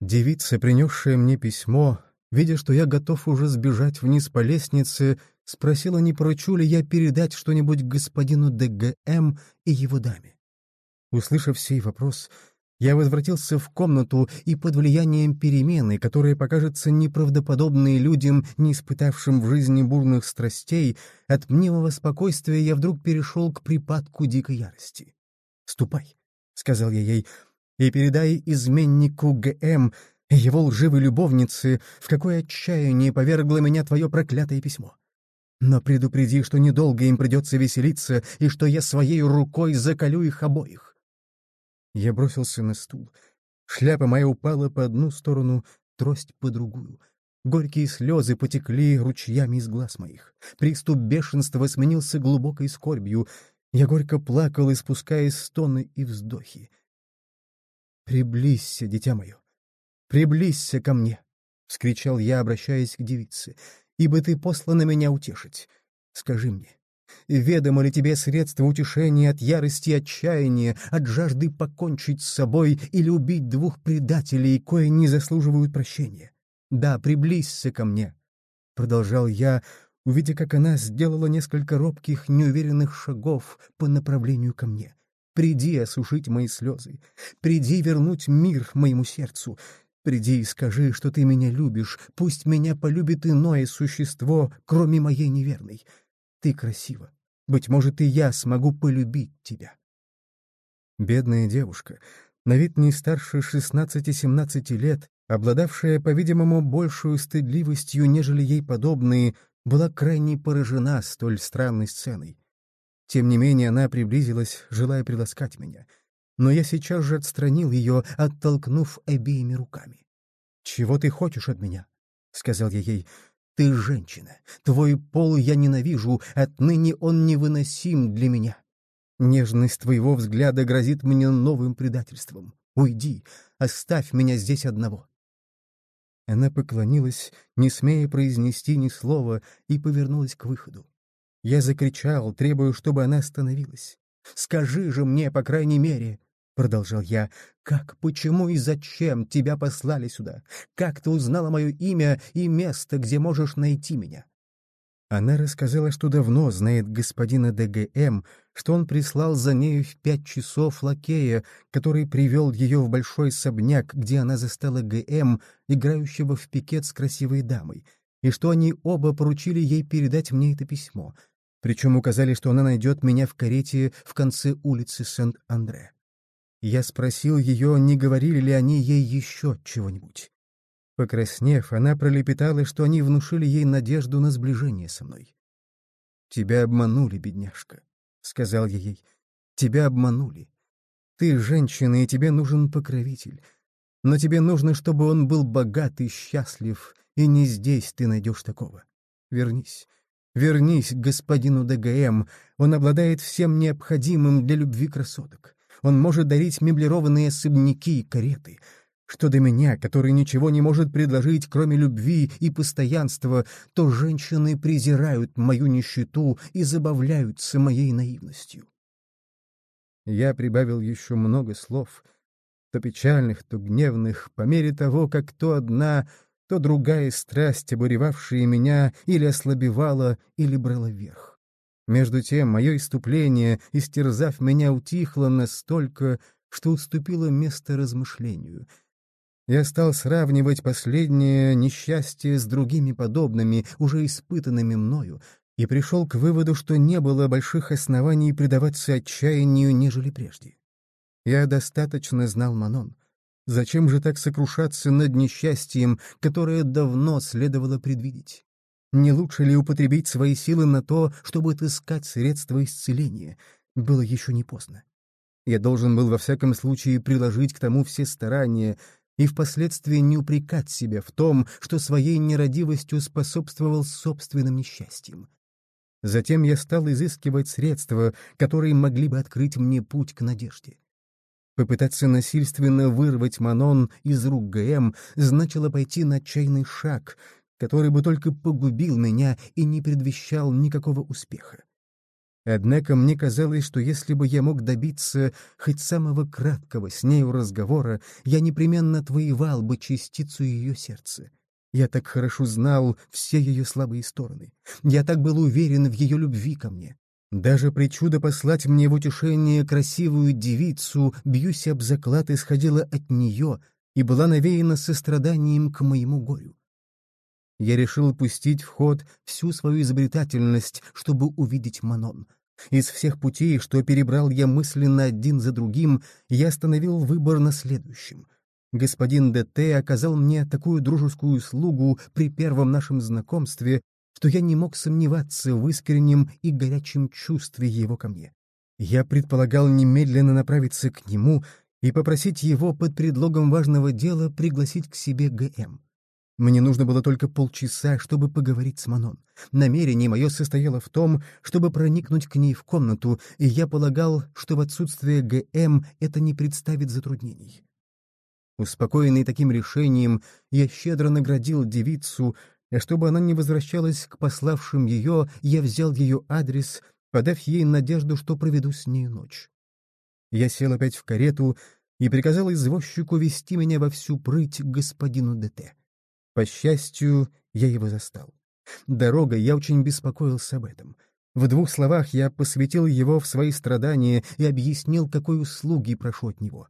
Девица, принесшая мне письмо, видя, что я готов уже сбежать вниз по лестнице, спросила, не поручу ли я передать что-нибудь господину ДГМ и его даме. Услышав сей вопрос, я возвратился в комнату и под влиянием перемены, которая покажется неправдоподобной людям, не испытавшим в жизни бурных страстей, от мнимого спокойствия я вдруг перешел к припадку дикой ярости. «Ступай», — сказал я ей, — «и передай изменнику ГМ его лживой любовнице, в какое отчаяние повергло меня твое проклятое письмо. Но предупреди, что недолго им придется веселиться, и что я своей рукой заколю их обоих. Я бросился на стул. Шляпа моя упала по одну сторону, трость по другую. Горькие слезы потекли ручьями из глаз моих. Приступ бешенства сменился глубокой скорбью. Я горько плакал, испуская стоны и вздохи. «Приблизься, дитя мое! Приблизься ко мне!» — вскричал я, обращаясь к девице. «Ибо ты послана меня утешить. Скажи мне, Ведомо ли тебе средства утешения от ярости и отчаяния, от жажды покончить с собой или убить двух предателей, кое не заслуживают прощения? Да, приблизься ко мне, — продолжал я, увидя, как она сделала несколько робких, неуверенных шагов по направлению ко мне. Приди осушить мои слезы, приди вернуть мир моему сердцу, Приди и скажи, что ты меня любишь, пусть меня полюбит иное существо, кроме моей неверной. Ты красива. Быть может, и я смогу полюбить тебя. Бедная девушка, на вид не старше 16-17 лет, обладавшая, по-видимому, большую стыдливостью, нежели ей подобные, была крайне поражена столь странной сценой. Тем не менее она приблизилась, желая приласкать меня. Но я сейчас же отстранил ее, оттолкнув обеими руками. «Чего ты хочешь от меня?» — сказал я ей. Ты женщина. Твой пол я ненавижу, отныне он невыносим для меня. Нежность твоего взгляда грозит мне новым предательством. Уйди, оставь меня здесь одного. Она поклонилась, не смея произнести ни слова, и повернулась к выходу. Я закричал, требуя, чтобы она остановилась. «Скажи же мне, по крайней мере, — продолжал я, — «как, почему и зачем тебя послали сюда? Как ты узнала мое имя и место, где можешь найти меня?» Она рассказала, что давно знает господина ДГМ, что он прислал за нею в пять часов лакея, который привел ее в большой особняк, где она застала ГМ, играющего в пикет с красивой дамой, и что они оба поручили ей передать мне это письмо, причем указали, что она найдет меня в карете в конце улицы Сент-Андре. Я спросил ее, не говорили ли они ей еще чего-нибудь. Покраснев, она пролепетала, что они внушили ей надежду на сближение со мной. «Тебя обманули, бедняжка», — сказал я ей. «Тебя обманули. Ты женщина, и тебе нужен покровитель. Но тебе нужно, чтобы он был богат и счастлив, и не здесь ты найдешь такого. Вернись. Вернись к господину ДГМ, он обладает всем необходимым для любви красоток он может дарить меблированные особняки и кареты. Что до меня, который ничего не может предложить, кроме любви и постоянства, то женщины презирают мою нищету и забавляются моей наивностью. Я прибавил еще много слов, то печальных, то гневных, по мере того, как то одна, то другая страсть, обуревавшая меня, или ослабевала, или брала верх. Между тем, мое иступление, истерзав меня, утихло настолько, что уступило место размышлению. Я стал сравнивать последнее несчастье с другими подобными, уже испытанными мною, и пришел к выводу, что не было больших оснований предаваться отчаянию, нежели прежде. Я достаточно знал Манон. Зачем же так сокрушаться над несчастьем, которое давно следовало предвидеть? Не лучше ли употребить свои силы на то, чтобы отыскать средства исцеления? Было еще не поздно. Я должен был во всяком случае приложить к тому все старания и впоследствии не упрекать себя в том, что своей нерадивостью способствовал собственным несчастьям. Затем я стал изыскивать средства, которые могли бы открыть мне путь к надежде. Попытаться насильственно вырвать Манон из рук ГМ значило пойти на отчаянный шаг — который бы только погубил меня и не предвещал никакого успеха. Однако мне казалось, что если бы я мог добиться хоть самого краткого с нею разговора, я непременно отвоевал бы частицу ее сердца. Я так хорошо знал все ее слабые стороны. Я так был уверен в ее любви ко мне. Даже причуда послать мне в утешение красивую девицу, бьюсь об заклад, исходила от нее и была навеяна состраданием к моему горю. Я решил пустить в ход всю свою изобретательность, чтобы увидеть Манон. Из всех путей, что перебрал я мысленно один за другим, я остановил выбор на следующем — Господин ДТ оказал мне такую дружескую услугу при первом нашем знакомстве, что я не мог сомневаться в искреннем и горячем чувстве его ко мне. Я предполагал немедленно направиться к нему и попросить его под предлогом важного дела пригласить к себе ГМ. Мне нужно было только полчаса, чтобы поговорить с Манон. Намерение мое состояло в том, чтобы проникнуть к ней в комнату, и я полагал, что в отсутствие ГМ это не представит затруднений. Успокоенный таким решением, я щедро наградил девицу, а чтобы она не возвращалась к пославшим ее, я взял ее адрес, подав ей надежду, что проведу с ней ночь. Я сел опять в карету и приказал извозчику вести меня во всю прыть к господину ДТ. По счастью, я его застал. Дорогой я очень беспокоился об этом. В двух словах я посвятил его в свои страдания и объяснил, какой услуги прошу от него.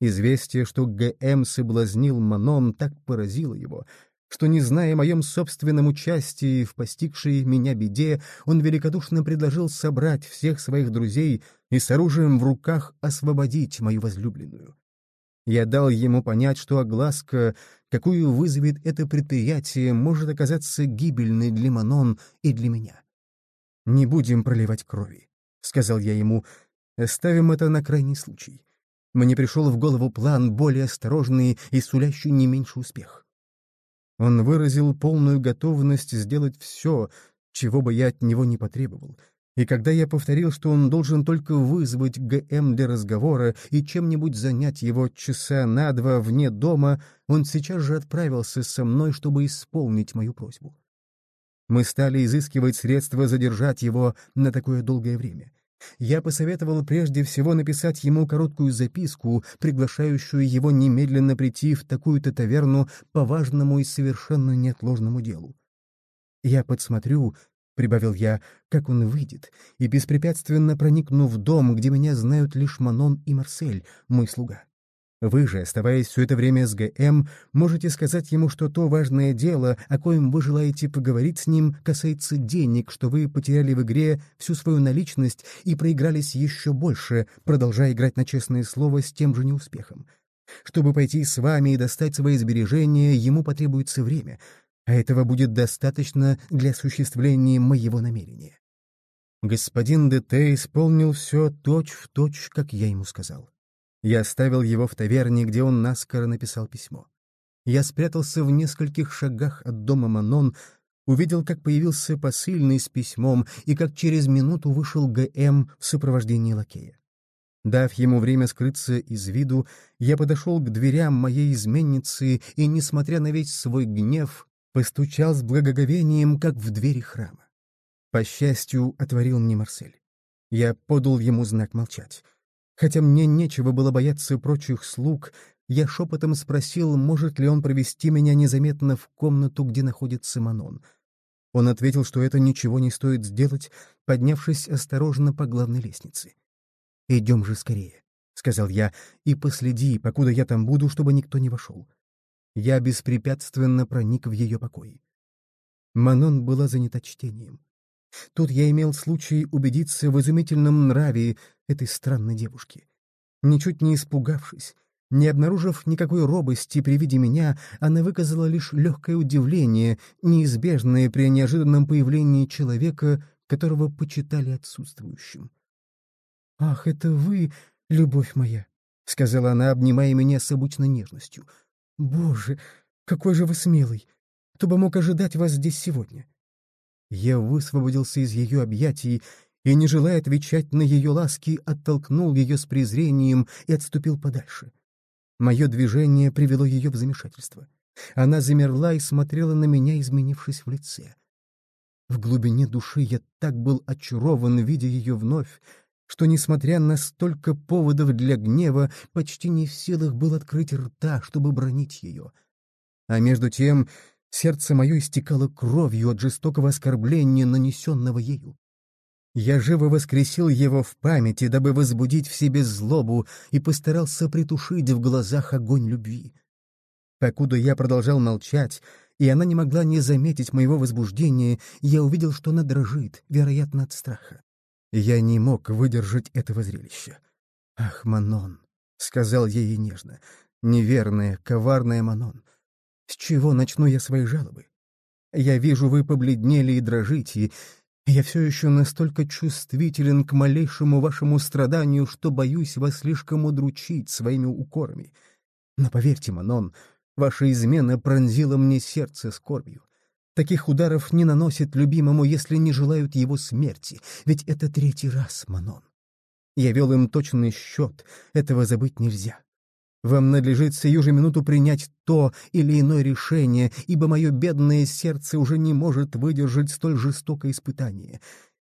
Известие, что Г.М. соблазнил Манон, так поразило его, что, не зная о моем собственном участии в постигшей меня беде, он великодушно предложил собрать всех своих друзей и с оружием в руках освободить мою возлюбленную. Я дал ему понять, что огласка, какую вызовет это предприятие, может оказаться гибельной для Манон и для меня. «Не будем проливать крови», — сказал я ему, — «оставим это на крайний случай. Мне пришел в голову план более осторожный и сулящий не меньше успех. Он выразил полную готовность сделать все, чего бы я от него не потребовал. И когда я повторил, что он должен только вызвать ГМ для разговора и чем-нибудь занять его часа на два вне дома, он сейчас же отправился со мной, чтобы исполнить мою просьбу. Мы стали изыскивать средства задержать его на такое долгое время. Я посоветовал прежде всего написать ему короткую записку, приглашающую его немедленно прийти в такую-то таверну по важному и совершенно неотложному делу. «Я подсмотрю», — прибавил я, — «как он выйдет, и беспрепятственно проникну в дом, где меня знают лишь Манон и Марсель, мой слуга. Вы же, оставаясь все это время с ГМ, можете сказать ему, что то важное дело, о коем вы желаете поговорить с ним, касается денег, что вы потеряли в игре всю свою наличность и проигрались еще больше, продолжая играть на честное слово с тем же неуспехом. Чтобы пойти с вами и достать свои сбережения, ему потребуется время, а этого будет достаточно для осуществления моего намерения. Господин ДТ исполнил все точь-в-точь, точь, как я ему сказал. Я оставил его в таверне, где он наскоро написал письмо. Я спрятался в нескольких шагах от дома Манон, увидел, как появился посыльный с письмом и как через минуту вышел ГМ в сопровождении лакея. Дав ему время скрыться из виду, я подошел к дверям моей изменницы и, несмотря на весь свой гнев, постучал с благоговением, как в двери храма. По счастью, отворил мне Марсель. Я подал ему знак молчать. Хотя мне нечего было бояться прочих слуг, я шепотом спросил, может ли он провести меня незаметно в комнату, где находится Манон. Он ответил, что это ничего не стоит сделать, поднявшись осторожно по главной лестнице. «Идем же скорее», — сказал я, — «и последи, покуда я там буду, чтобы никто не вошел». Я беспрепятственно проник в ее покой. Манон была занята чтением. Тут я имел случай убедиться в изумительном нраве этой странной девушки. Ничуть не испугавшись, не обнаружив никакой робости при виде меня, она выказала лишь легкое удивление, неизбежное при неожиданном появлении человека, которого почитали отсутствующим. «Ах, это вы, любовь моя!» — сказала она, обнимая меня с обычной нежностью. «Боже, какой же вы смелый! Кто бы мог ожидать вас здесь сегодня?» Я высвободился из ее объятий и, не желая отвечать на ее ласки, оттолкнул ее с презрением и отступил подальше. Мое движение привело ее в замешательство. Она замерла и смотрела на меня, изменившись в лице. В глубине души я так был очарован, видя ее вновь, что, несмотря на столько поводов для гнева, почти не в силах был открыть рта, чтобы бронить ее. А между тем сердце мое истекало кровью от жестокого оскорбления, нанесенного ею. Я живо воскресил его в памяти, дабы возбудить в себе злобу, и постарался притушить в глазах огонь любви. Покуда я продолжал молчать, и она не могла не заметить моего возбуждения, я увидел, что она дрожит, вероятно, от страха. Я не мог выдержать этого зрелища. «Ах, Манон!» — сказал ей нежно. «Неверная, коварная Манон! С чего начну я свои жалобы? Я вижу, вы побледнели и дрожите, я все еще настолько чувствителен к малейшему вашему страданию, что боюсь вас слишком удручить своими укорами. Но поверьте, Манон, Ваша измена пронзила мне сердце скорбью. Таких ударов не наносят любимому, если не желают его смерти, ведь это третий раз, Манон. Я вел им точный счет, этого забыть нельзя. Вам надлежит сию же минуту принять то или иное решение, ибо мое бедное сердце уже не может выдержать столь жестокое испытание.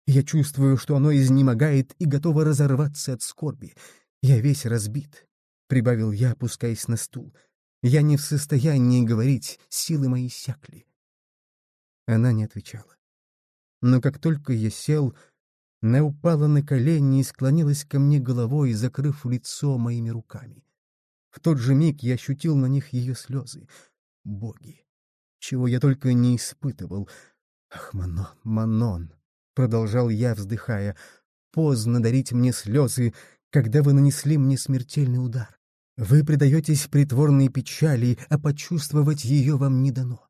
Я чувствую, что оно изнемогает и готово разорваться от скорби. Я весь разбит, — прибавил я, опускаясь на стул. — я не в состоянии говорить, силы мои сякли. Она не отвечала. Но как только я сел, она упала на колени и склонилась ко мне головой, закрыв лицо моими руками. В тот же миг я ощутил на них ее слезы. Боги! Чего я только не испытывал. Ах, Манон, Манон! Продолжал я, вздыхая. Поздно дарить мне слезы, когда вы нанесли мне смертельный удар. Вы предаетесь притворной печали, а почувствовать ее вам не дано.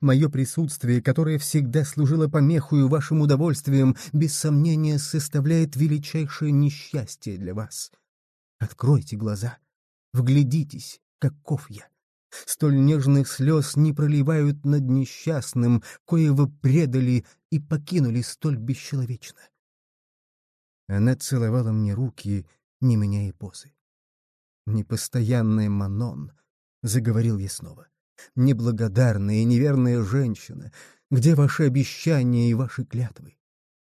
Мое присутствие, которое всегда служило помехою вашим удовольствием, без сомнения составляет величайшее несчастье для вас. Откройте глаза, вглядитесь, каков я. Столь нежных слез не проливают над несчастным, кое вы предали и покинули столь бесчеловечно. Она целовала мне руки, не меняя позы. «Непостоянная Манон», — заговорил я снова. «Неблагодарная и неверная женщина, где ваши обещания и ваши клятвы?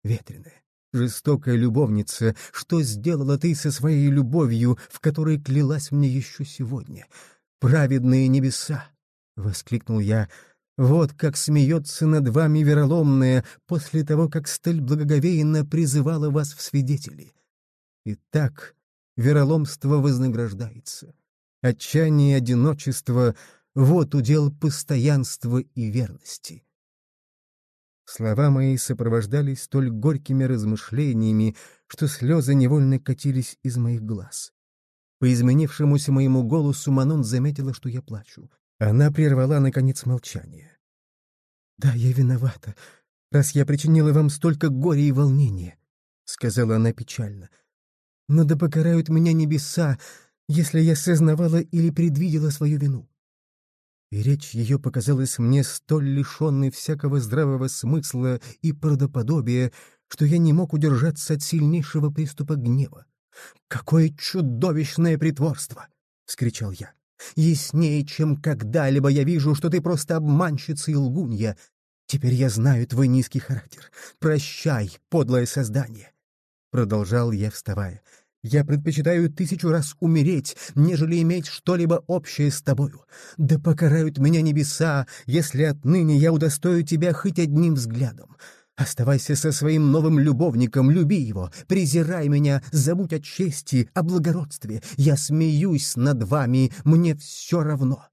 Ветреная, жестокая любовница, что сделала ты со своей любовью, в которой клялась мне еще сегодня? Праведные небеса!» — воскликнул я. «Вот как смеется над вами вероломная после того, как столь благоговейно призывала вас в свидетели. Итак, вероломство вознаграждается. Отчаяние и одиночество — вот удел постоянства и верности. Слова мои сопровождались столь горькими размышлениями, что слезы невольно катились из моих глаз. По изменившемуся моему голосу Манон заметила, что я плачу. Она прервала, наконец, молчание. «Да, я виновата, раз я причинила вам столько горя и волнения», — сказала она печально. — но да покарают меня небеса, если я сознавала или предвидела свою вину. И речь ее показалась мне столь лишенной всякого здравого смысла и правдоподобия, что я не мог удержаться от сильнейшего приступа гнева. «Какое чудовищное притворство!» — вскричал я. «Яснее, чем когда-либо я вижу, что ты просто обманщица и лгунья. Теперь я знаю твой низкий характер. Прощай, подлое создание. Продолжал я, вставая. «Я предпочитаю тысячу раз умереть, нежели иметь что-либо общее с тобою. Да покарают меня небеса, если отныне я удостою тебя хоть одним взглядом. Оставайся со своим новым любовником, люби его, презирай меня, забудь о чести, о благородстве. Я смеюсь над вами, мне все равно.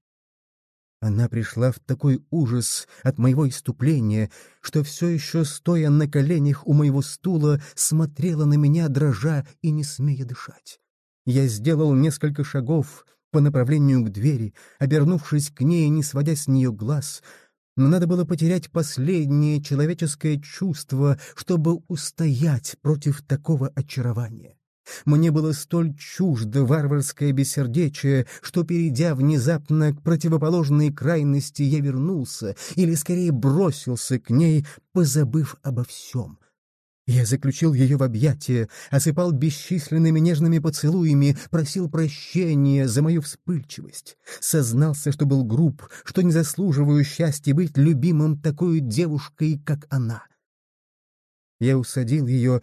Она пришла в такой ужас от моего иступления, что все еще, стоя на коленях у моего стула, смотрела на меня, дрожа и не смея дышать. Я сделал несколько шагов по направлению к двери, обернувшись к ней, не сводя с нее глаз, но надо было потерять последнее человеческое чувство, чтобы устоять против такого очарования. Мне было столь чуждо варварское бессердечие, что, перейдя внезапно к противоположной крайности, я вернулся, или скорее бросился к ней, позабыв обо всем. Я заключил ее в объятия, осыпал бесчисленными нежными поцелуями, просил прощения за мою вспыльчивость. Сознался, что был груб, что не заслуживаю счастья быть любимым такой девушкой, как она. Я усадил ее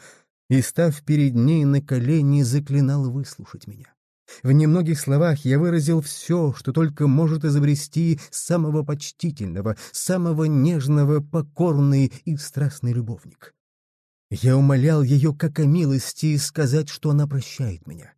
и, став перед ней на колени, заклинал выслушать меня. В немногих словах я выразил все, что только может изобрести самого почтительного, самого нежного, покорный и страстный любовник. Я умолял ее, как о милости, сказать, что она прощает меня.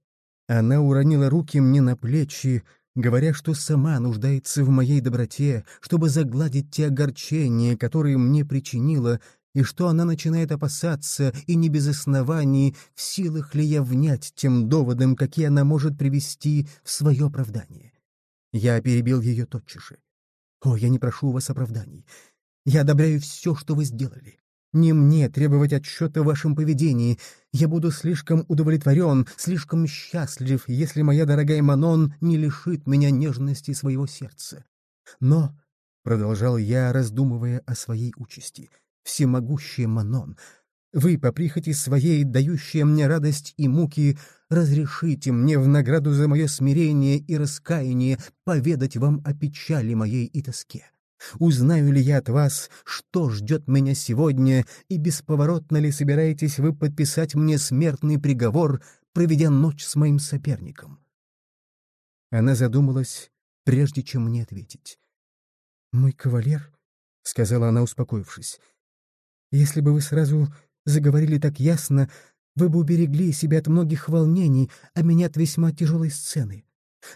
Она уронила руки мне на плечи, говоря, что сама нуждается в моей доброте, чтобы загладить те огорчения, которые мне причинила, и что она начинает опасаться, и не без оснований, в силах ли я внять тем доводам, какие она может привести в свое оправдание. Я перебил ее тотчас же. «О, я не прошу у вас оправданий. Я одобряю все, что вы сделали. Не мне требовать отчета в вашем поведении. Я буду слишком удовлетворен, слишком счастлив, если моя дорогая Манон не лишит меня нежности своего сердца. Но, — продолжал я, раздумывая о своей участи, — всемогущая Манон, вы, по прихоти своей, дающая мне радость и муки, разрешите мне в награду за мое смирение и раскаяние поведать вам о печали моей и тоске. Узнаю ли я от вас, что ждет меня сегодня, и бесповоротно ли собираетесь вы подписать мне смертный приговор, проведя ночь с моим соперником?» Она задумалась, прежде чем мне ответить. «Мой кавалер», — сказала она, успокоившись, — «если бы вы сразу заговорили так ясно, вы бы уберегли себя от многих волнений, а меня от весьма тяжелой сцены.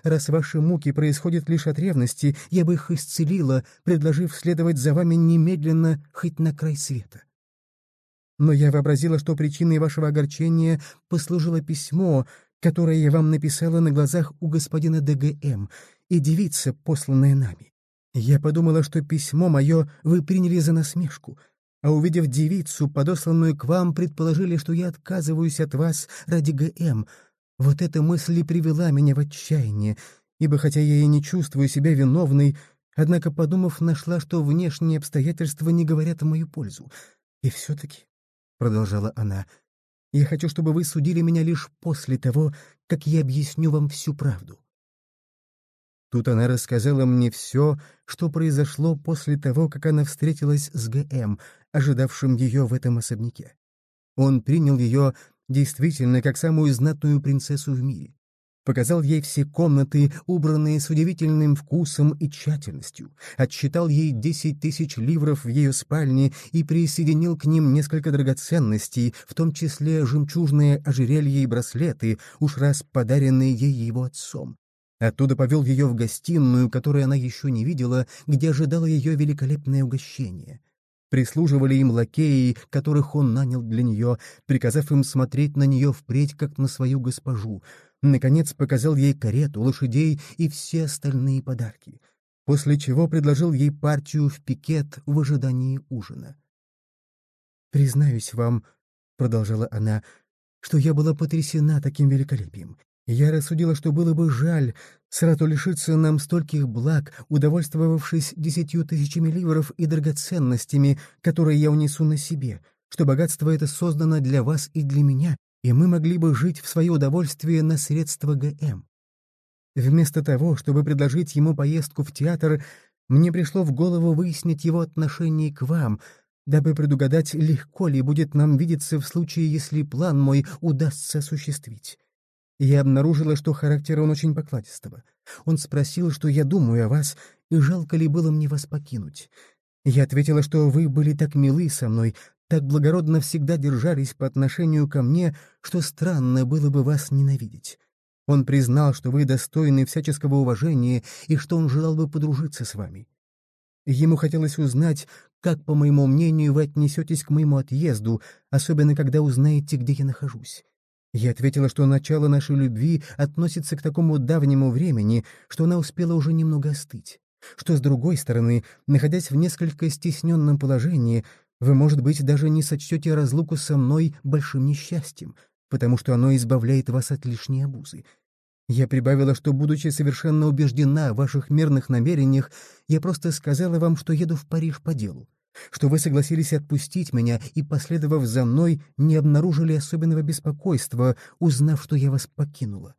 Раз ваши муки происходят лишь от ревности, я бы их исцелила, предложив следовать за вами немедленно хоть на край света. Но я вообразила, что причиной вашего огорчения послужило письмо, которое я вам написала на глазах у господина ДГМ и девица, посланная нами. Я подумала, что письмо мое вы приняли за насмешку, а увидев девицу, подосланную к вам, предположили, что я отказываюсь от вас ради ГМ — вот эта мысль и привела меня в отчаяние, ибо хотя я и не чувствую себя виновной, однако, подумав, нашла, что внешние обстоятельства не говорят в мою пользу. И все-таки, — продолжала она, — я хочу, чтобы вы судили меня лишь после того, как я объясню вам всю правду. Тут она рассказала мне все, что произошло после того, как она встретилась с ГМ, ожидавшим ее в этом особняке. Он принял ее действительно как самую знатную принцессу в мире. Показал ей все комнаты, убранные с удивительным вкусом и тщательностью, отсчитал ей десять тысяч ливров в ее спальне и присоединил к ним несколько драгоценностей, в том числе жемчужные ожерелья и браслеты, уж раз подаренные ей его отцом. Оттуда повел ее в гостиную, которую она еще не видела, где ожидало ее великолепное угощение. Прислуживали им лакеи, которых он нанял для нее, приказав им смотреть на нее впредь, как на свою госпожу. Наконец показал ей карету, лошадей и все остальные подарки, после чего предложил ей партию в пикет в ожидании ужина. «Признаюсь вам», — продолжала она, — «что я была потрясена таким великолепием. Я рассудила, что было бы жаль сразу лишиться нам стольких благ, удовольствовавшись десятью тысячами ливров и драгоценностями, которые я унесу на себе, что богатство это создано для вас и для меня, и мы могли бы жить в свое удовольствие на средства ГМ. Вместо того, чтобы предложить ему поездку в театр, мне пришло в голову выяснить его отношение к вам, дабы предугадать, легко ли будет нам видеться в случае, если план мой удастся осуществить. Я обнаружила, что характер он очень покладистого. Он спросил, что я думаю о вас, и жалко ли было мне вас покинуть. Я ответила, что вы были так милы со мной, так благородно всегда держались по отношению ко мне, что странно было бы вас ненавидеть. Он признал, что вы достойны всяческого уважения и что он желал бы подружиться с вами. Ему хотелось узнать, как, по моему мнению, вы отнесетесь к моему отъезду, особенно когда узнаете, где я нахожусь. Я ответила, что начало нашей любви относится к такому давнему времени, что она успела уже немного остыть. Что, с другой стороны, находясь в несколько стесненном положении, вы, может быть, даже не сочтете разлуку со мной большим несчастьем, потому что оно избавляет вас от лишней обузы. Я прибавила, что, будучи совершенно убеждена в ваших мирных намерениях, я просто сказала вам, что еду в Париж по делу что вы согласились отпустить меня и, последовав за мной, не обнаружили особенного беспокойства, узнав, что я вас покинула.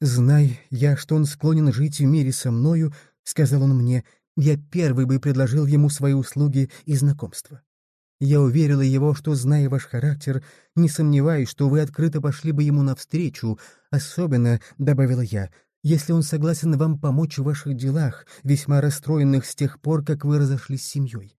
«Знай я, что он склонен жить в мире со мною», — сказал он мне, — «я первый бы предложил ему свои услуги и знакомства. Я уверила его, что, зная ваш характер, не сомневаюсь, что вы открыто пошли бы ему навстречу, особенно, — добавила я, — если он согласен вам помочь в ваших делах, весьма расстроенных с тех пор, как вы разошлись с семьей.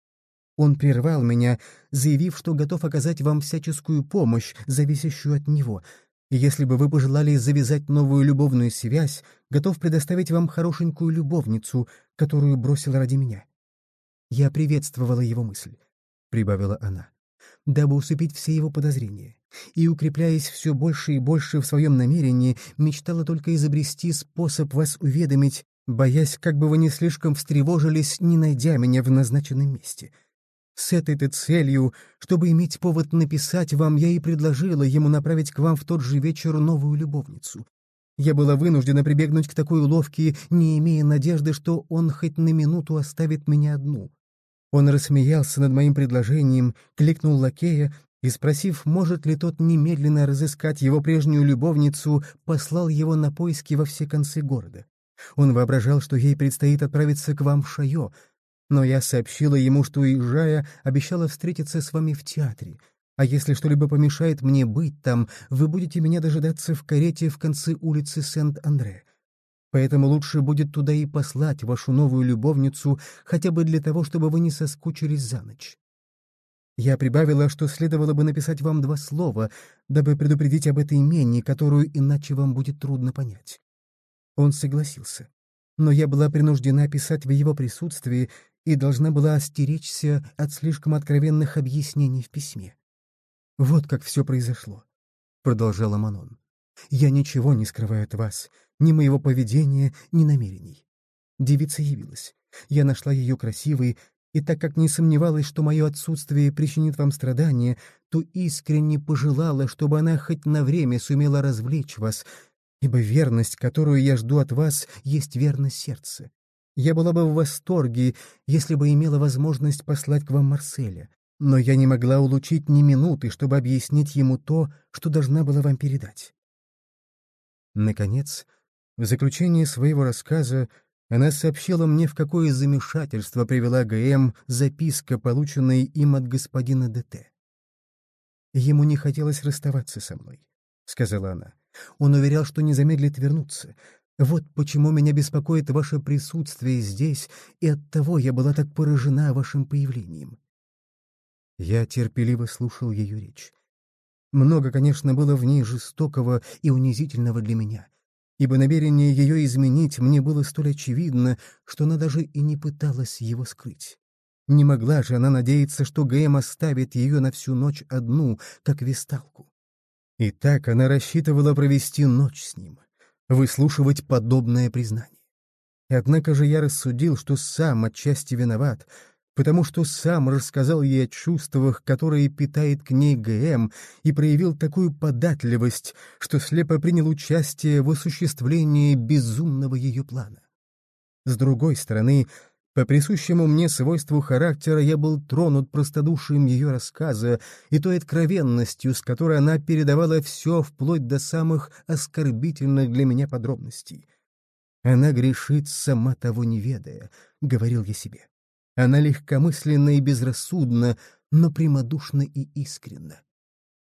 Он прервал меня, заявив, что готов оказать вам всяческую помощь, зависящую от него, если бы вы пожелали завязать новую любовную связь, готов предоставить вам хорошенькую любовницу, которую бросил ради меня. Я приветствовала его мысль. — прибавила она, — дабы усыпить все его подозрения, и, укрепляясь все больше и больше в своем намерении, мечтала только изобрести способ вас уведомить, боясь, как бы вы не слишком встревожились, не найдя меня в назначенном месте. С этой-то целью, чтобы иметь повод написать вам, я и предложила ему направить к вам в тот же вечер новую любовницу. Я была вынуждена прибегнуть к такой уловке, не имея надежды, что он хоть на минуту оставит меня одну. Он рассмеялся над моим предложением, кликнул лакея и, спросив, может ли тот немедленно разыскать его прежнюю любовницу, послал его на поиски во все концы города. Он воображал, что ей предстоит отправиться к вам в Шайо, но я сообщила ему, что, уезжая, обещала встретиться с вами в театре, а если что-либо помешает мне быть там, вы будете меня дожидаться в карете в конце улицы Сент-Андре. Поэтому лучше будет туда и послать вашу новую любовницу, хотя бы для того, чтобы вы не соскучились за ночь. Я прибавила, что следовало бы написать вам два слова, дабы предупредить об этой имении, которую иначе вам будет трудно понять. Он согласился. Но я была принуждена писать в его присутствии и должна была остеречься от слишком откровенных объяснений в письме. «Вот как все произошло», — продолжала Манон. «Я ничего не скрываю от вас, ни моего поведения, ни намерений. Девица явилась. Я нашла ее красивой, и так как не сомневалась, что мое отсутствие причинит вам страдания, то искренне пожелала, чтобы она хоть на время сумела развлечь вас, ибо верность, которую я жду от вас, есть верность сердца. Я была бы в восторге, если бы имела возможность послать к вам Марселя, но я не могла улучить ни минуты, чтобы объяснить ему то, что должна была вам передать. Наконец, в заключении своего рассказа она сообщила мне, в какое замешательство привела ГМ записка, полученная им от господина ДТ. «Ему не хотелось расставаться со мной», — сказала она. «Он уверял, что не замедлит вернуться. Вот почему меня беспокоит ваше присутствие здесь, и оттого я была так поражена вашим появлением». Я терпеливо слушал ее речь. Много, конечно, было в ней жестокого и унизительного для меня — ибо намерение ее изменить мне было столь очевидно, что она даже и не пыталась его скрыть. Не могла же она надеяться, что Гэм оставит ее на всю ночь одну, как висталку. И так она рассчитывала провести ночь с ним, выслушивать подобное признание. Однако же я рассудил, что сам отчасти виноват, потому что сам рассказал ей о чувствах, которые питает к ней ГМ, и проявил такую податливость, что слепо принял участие в осуществлении безумного ее плана. С другой стороны, по присущему мне свойству характера я был тронут простодушием ее рассказа и той откровенностью, с которой она передавала все вплоть до самых оскорбительных для меня подробностей. «Она грешит, сама того не ведая», — говорил я себе. Она легкомысленна и безрассудна, но прямодушна и искренна.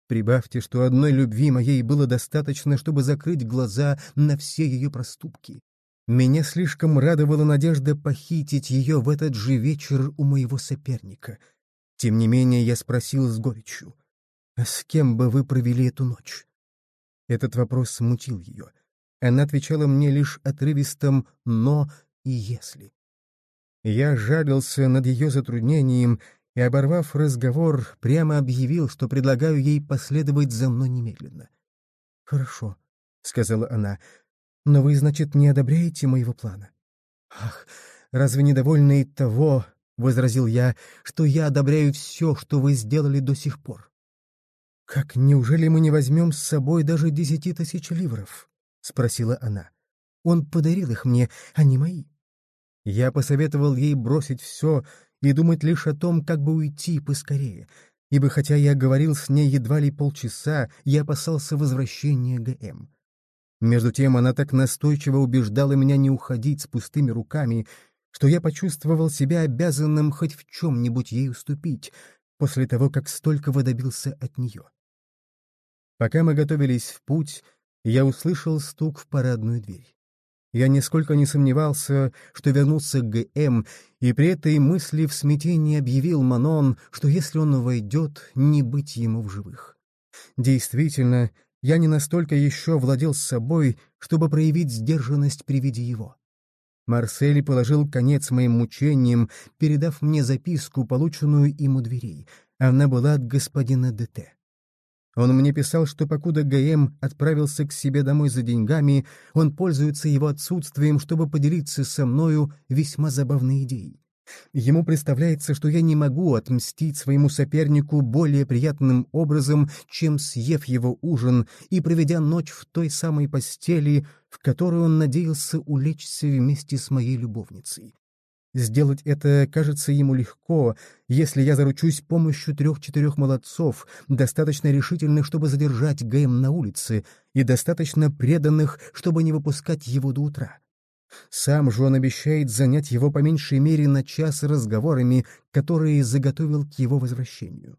Прибавьте, что одной любви моей было достаточно, чтобы закрыть глаза на все ее проступки. Меня слишком радовала надежда похитить ее в этот же вечер у моего соперника. Тем не менее я спросил с горечью, «А с кем бы вы провели эту ночь?» Этот вопрос смутил ее. Она отвечала мне лишь отрывистым «но» и «если». Я жалился над ее затруднением и, оборвав разговор, прямо объявил, что предлагаю ей последовать за мной немедленно. «Хорошо», — сказала она, — «но вы, значит, не одобряете моего плана?» «Ах, разве недовольны и того, — возразил я, — что я одобряю все, что вы сделали до сих пор?» «Как, неужели мы не возьмем с собой даже десяти тысяч ливров?» — спросила она. «Он подарил их мне, они мои. Я посоветовал ей бросить все и думать лишь о том, как бы уйти поскорее, ибо хотя я говорил с ней едва ли полчаса, я опасался возвращения ГМ. Между тем она так настойчиво убеждала меня не уходить с пустыми руками, что я почувствовал себя обязанным хоть в чем-нибудь ей уступить, после того, как столько добился от нее. Пока мы готовились в путь, я услышал стук в парадную дверь. Я нисколько не сомневался, что вернулся к ГМ, и при этой мысли в смятении объявил Манон, что если он войдет, не быть ему в живых. Действительно, я не настолько еще владел собой, чтобы проявить сдержанность при виде его. Марсель положил конец моим мучениям, передав мне записку, полученную им у дверей. Она была от господина ДТ. Он мне писал, что покуда ГМ отправился к себе домой за деньгами, он пользуется его отсутствием, чтобы поделиться со мною весьма забавной идеей. Ему представляется, что я не могу отмстить своему сопернику более приятным образом, чем съев его ужин и проведя ночь в той самой постели, в которой он надеялся улечься вместе с моей любовницей. Сделать это кажется ему легко, если я заручусь помощью трех-четырех молодцов, достаточно решительных, чтобы задержать Гэм на улице, и достаточно преданных, чтобы не выпускать его до утра. Сам же он обещает занять его по меньшей мере на час разговорами, которые заготовил к его возвращению.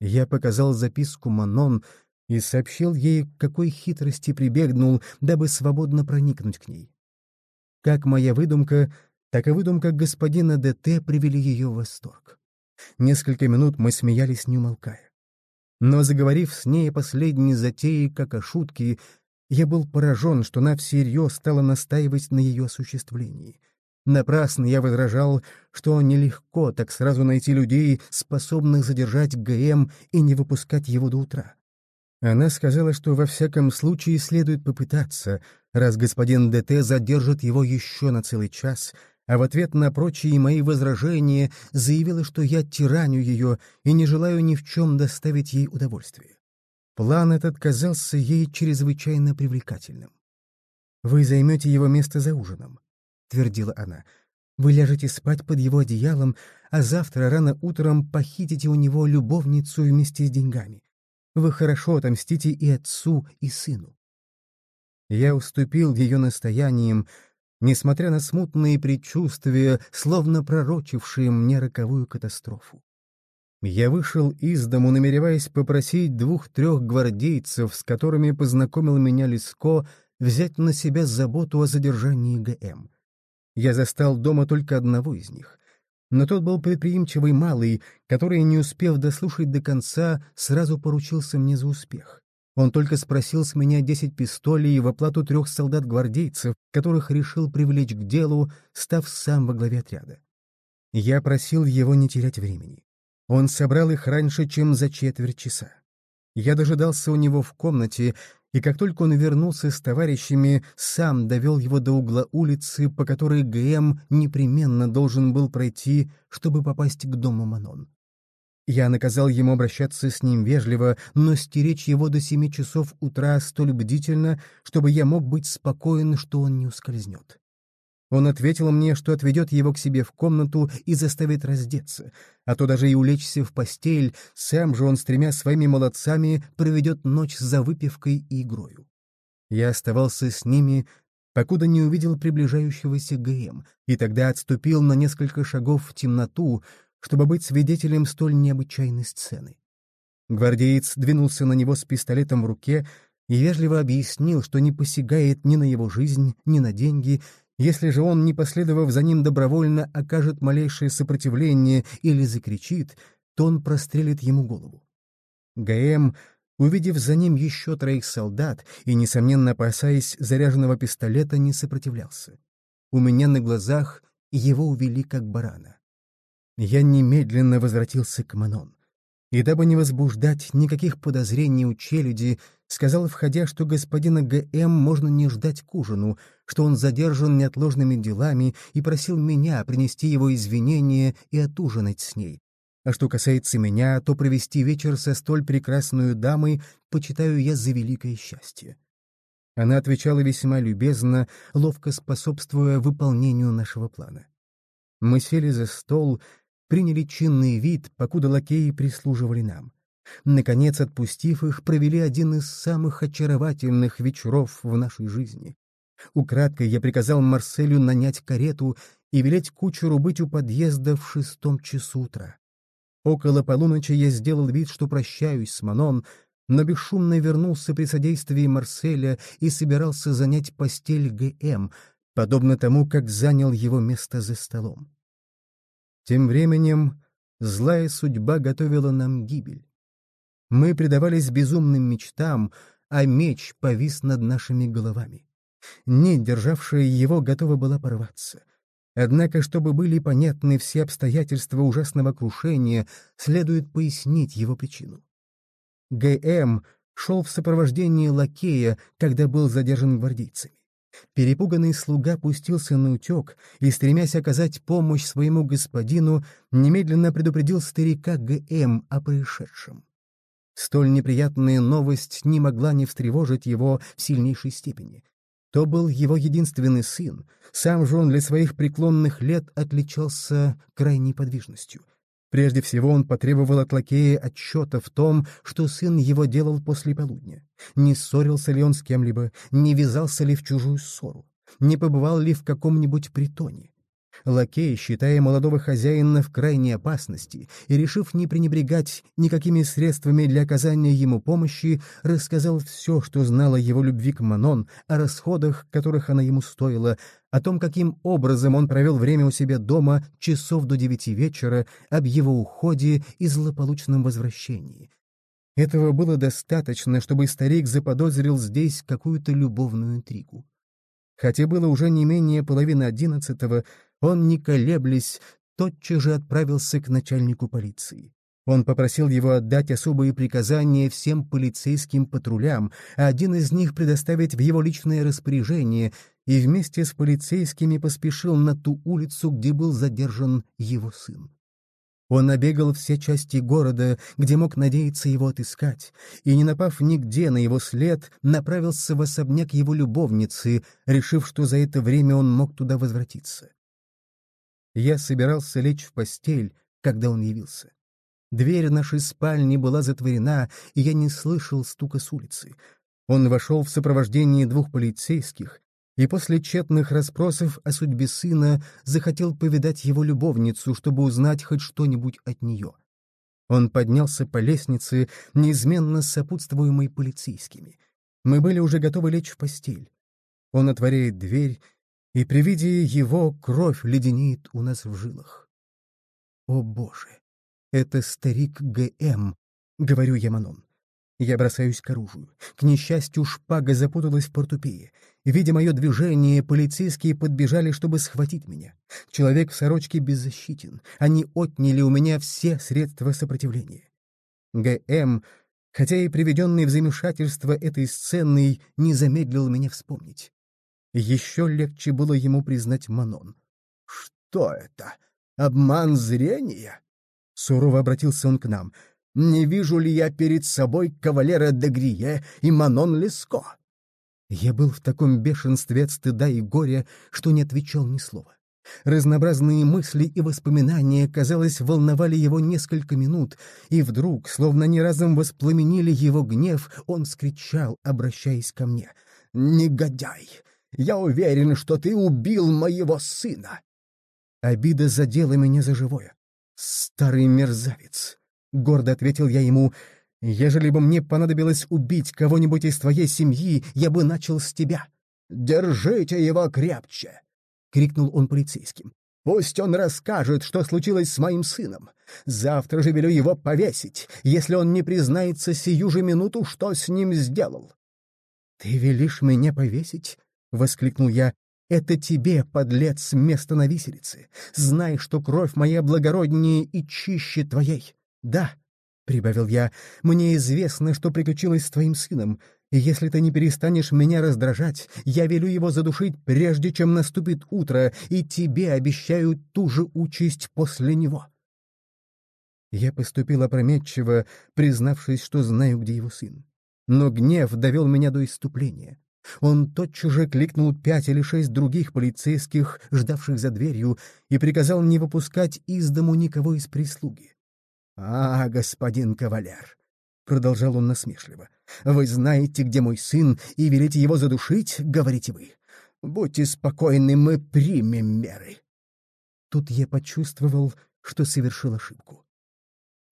Я показал записку Манон и сообщил ей, какой хитрости прибегнул, дабы свободно проникнуть к ней. Как моя выдумка, так и выдумка господина ДТ привели ее в восторг. Несколько минут мы смеялись, не умолкая. Но, заговорив с ней о последней затее, как о шутке, я был поражен, что она всерьез стала настаивать на ее осуществлении. Напрасно я возражал, что нелегко так сразу найти людей, способных задержать ГМ и не выпускать его до утра. Она сказала, что во всяком случае следует попытаться, раз господин ДТ задержит его еще на целый час — а в ответ на прочие мои возражения заявила, что я тираню ее и не желаю ни в чем доставить ей удовольствие. План этот казался ей чрезвычайно привлекательным. «Вы займете его место за ужином», — твердила она. «Вы ляжете спать под его одеялом, а завтра рано утром похитите у него любовницу вместе с деньгами. Вы хорошо отомстите и отцу, и сыну». Я уступил ее настояниям, несмотря на смутные предчувствия, словно пророчившие мне роковую катастрофу. Я вышел из дому, намереваясь попросить двух-трех гвардейцев, с которыми познакомил меня Леско, взять на себя заботу о задержании ГМ. Я застал дома только одного из них. Но тот был предприимчивый малый, который, не успев дослушать до конца, сразу поручился мне за успех. Он только спросил с меня десять пистолей в оплату трех солдат-гвардейцев, которых решил привлечь к делу, став сам во главе отряда. Я просил его не терять времени. Он собрал их раньше, чем за четверть часа. Я дожидался у него в комнате, и как только он вернулся с товарищами, сам довел его до угла улицы, по которой ГМ непременно должен был пройти, чтобы попасть к дому Манон. Я наказал ему обращаться с ним вежливо, но стеречь его до семи часов утра столь бдительно, чтобы я мог быть спокоен, что он не ускользнет. Он ответил мне, что отведет его к себе в комнату и заставит раздеться, а то даже и улечься в постель, сам же он с тремя своими молодцами проведет ночь за выпивкой и игрою. Я оставался с ними, покуда не увидел приближающегося ГМ, и тогда отступил на несколько шагов в темноту, чтобы быть свидетелем столь необычайной сцены. Гвардеец двинулся на него с пистолетом в руке и вежливо объяснил, что не посягает ни на его жизнь, ни на деньги, если же он, не последовав за ним добровольно, окажет малейшее сопротивление или закричит, то он прострелит ему голову. ГМ, увидев за ним еще троих солдат и, несомненно, опасаясь заряженного пистолета, не сопротивлялся. У меня на глазах его увели как барана. Я немедленно возвратился к Манон. И дабы не возбуждать никаких подозрений у челяди, сказал, входя, что господина Г.М. можно не ждать к ужину, что он задержан неотложными делами и просил меня принести его извинения и отужинать с ней. А что касается меня, то провести вечер со столь прекрасной дамой почитаю я за великое счастье. Она отвечала весьма любезно, ловко способствуя выполнению нашего плана. Мы сели за стол, приняли чинный вид, покуда лакеи прислуживали нам. Наконец, отпустив их, провели один из самых очаровательных вечеров в нашей жизни. Украдкой я приказал Марселю нанять карету и велеть кучеру быть у подъезда в шестом часу утра. Около полуночи я сделал вид, что прощаюсь с Манон, но бесшумно вернулся при содействии Марселя и собирался занять постель ГМ, подобно тому, как занял его место за столом. Тем временем злая судьба готовила нам гибель. Мы предавались безумным мечтам, а меч повис над нашими головами. Нить, державшая его, готова была порваться. Однако, чтобы были понятны все обстоятельства ужасного крушения, следует пояснить его причину. Г.М. шел в сопровождении лакея, когда был задержан гвардейцами. Перепуганный слуга пустился на утек и, стремясь оказать помощь своему господину, немедленно предупредил старика Г.М. о происшедшем. Столь неприятная новость не могла не встревожить его в сильнейшей степени. То был его единственный сын, сам же он для своих преклонных лет отличался крайней подвижностью. Прежде всего он потребовал от лакея отчета в том, что сын его делал после полудня. Не ссорился ли он с кем-либо, не вязался ли в чужую ссору, не побывал ли в каком-нибудь притоне. Лакей, считая молодого хозяина в крайней опасности и решив не пренебрегать никакими средствами для оказания ему помощи, рассказал все, что знала его любви к Манон, о расходах, которых она ему стоила, о том, каким образом он провел время у себя дома часов до девяти вечера, об его уходе и злополучном возвращении. Этого было достаточно, чтобы старик заподозрил здесь какую-то любовную интригу. Хотя было уже не менее половины одиннадцатого, он, не колеблясь, тотчас же отправился к начальнику полиции. Он попросил его отдать особые приказания всем полицейским патрулям, а один из них предоставить в его личное распоряжение, и вместе с полицейскими поспешил на ту улицу, где был задержан его сын. Он обегал все части города, где мог надеяться его отыскать, и, не напав нигде на его след, направился в особняк его любовницы, решив, что за это время он мог туда возвратиться. Я собирался лечь в постель, когда он явился. Дверь нашей спальни была затворена, и я не слышал стука с улицы. Он вошел в сопровождении двух полицейских, и после тщетных расспросов о судьбе сына захотел повидать его любовницу, чтобы узнать хоть что-нибудь от нее. Он поднялся по лестнице, неизменно сопутствуемый полицейскими. Мы были уже готовы лечь в постель. Он отворяет дверь, и при виде его кровь леденеет у нас в жилах. «О, Боже! Это старик Г.М., — говорю я Манон. Я бросаюсь к оружию. К несчастью, шпага запуталась в портупее. Видя мое движение, полицейские подбежали, чтобы схватить меня. Человек в сорочке беззащитен. Они отняли у меня все средства сопротивления. Г.М., хотя и приведенный в замешательство этой сценой, не замедлил меня вспомнить. Еще легче было ему признать Манон. «Что это? Обман зрения?» Сурово обратился он к нам. «Не вижу ли я перед собой кавалера де Грие и Манон Леско?» Я был в таком бешенстве от стыда и горя, что не отвечал ни слова. Разнообразные мысли и воспоминания, казалось, волновали его несколько минут, и вдруг, словно не разом воспламенили его гнев, он скричал, обращаясь ко мне. «Негодяй! Я уверен, что ты убил моего сына!» Обида задела меня за живое. «Старый мерзавец!» — гордо ответил я ему. «Ежели бы мне понадобилось убить кого-нибудь из твоей семьи, я бы начал с тебя». «Держите его крепче!» — крикнул он полицейским. «Пусть он расскажет, что случилось с моим сыном. Завтра же велю его повесить, если он не признается сию же минуту, что с ним сделал». «Ты велишь меня повесить?» — воскликнул я. «Это тебе, подлец, место на виселице. Знай, что кровь моя благороднее и чище твоей. Да, — прибавил я, — мне известно, что приключилось с твоим сыном, и если ты не перестанешь меня раздражать, я велю его задушить, прежде чем наступит утро, и тебе обещаю ту же участь после него». Я поступил опрометчиво, признавшись, что знаю, где его сын. Но гнев довел меня до иступления. Он тотчас же кликнул пять или шесть других полицейских, ждавших за дверью, и приказал не выпускать из дому никого из прислуги. «А, господин кавалер!» — продолжал он насмешливо. «Вы знаете, где мой сын, и велите его задушить, говорите вы. Будьте спокойны, мы примем меры». Тут я почувствовал, что совершил ошибку.